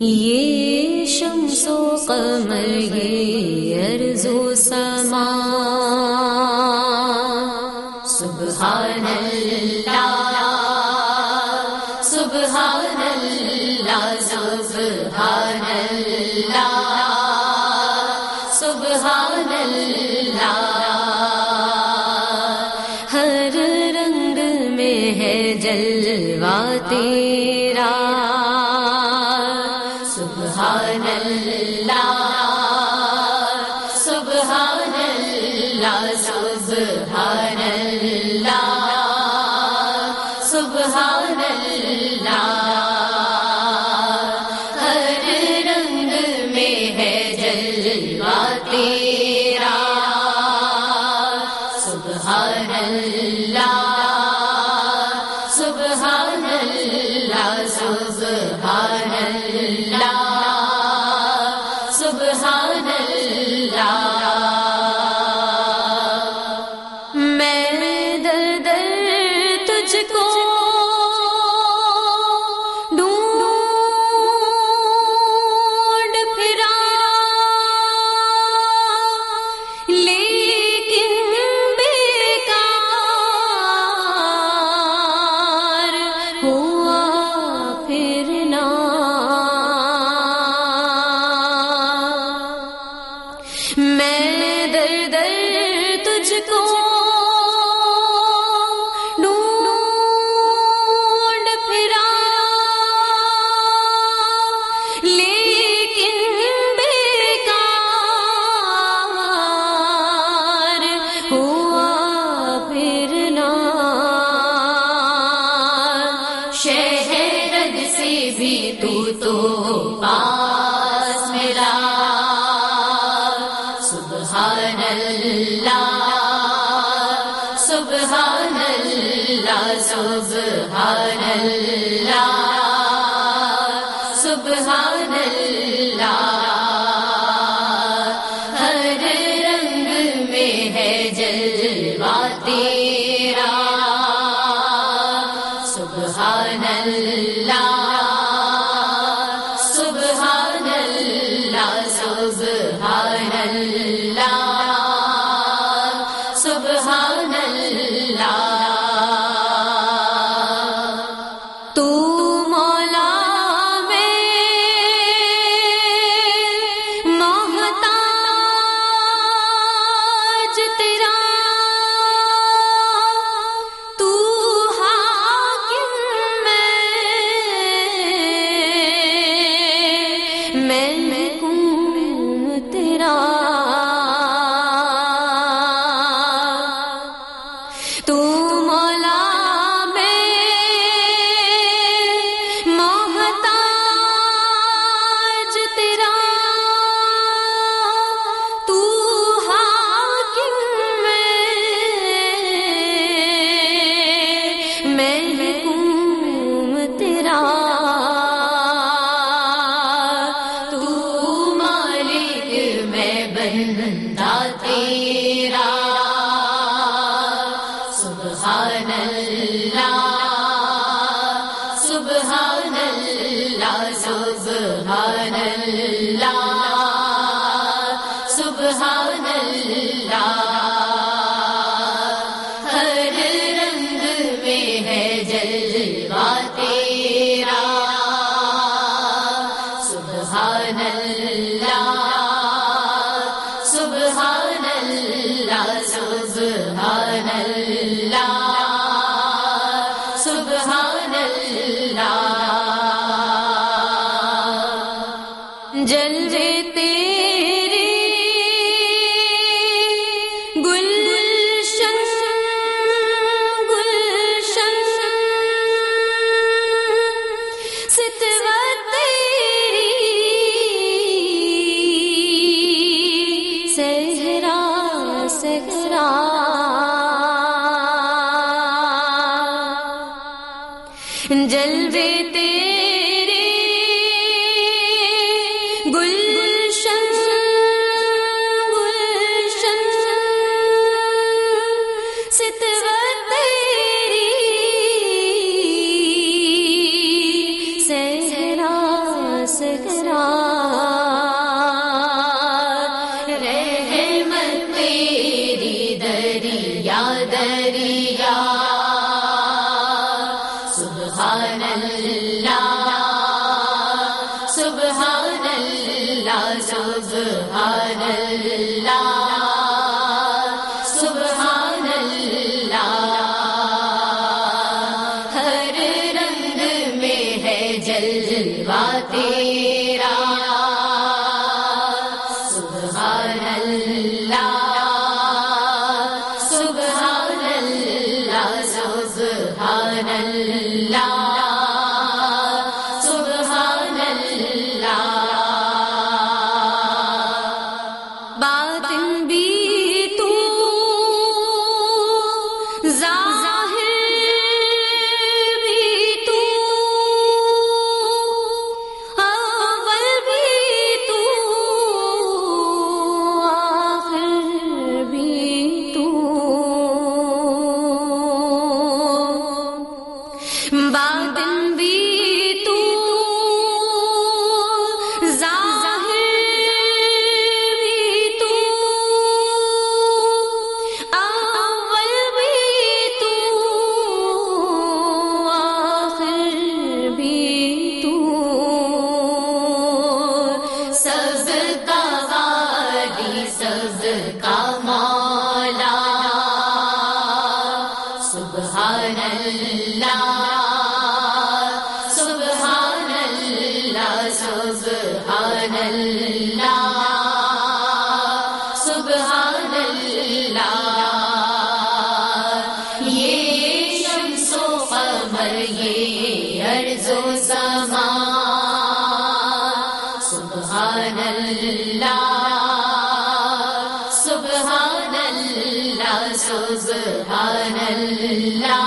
یہ شمس و قمر یہ عرض و سما۔ سبحان اللہ سبحان اللہ سبحان شہرد سے بھی تو تو پاس ملا سبحان اللہ سبحان اللہ سبحان اللہ۔ سبحان اللہ اللہ سبحان اللہ سبحان اللہ سبحان اللہ رنگ ہے سبحان اللہ سبحان اللہ جلوے تیرے دلواتے کا اللہ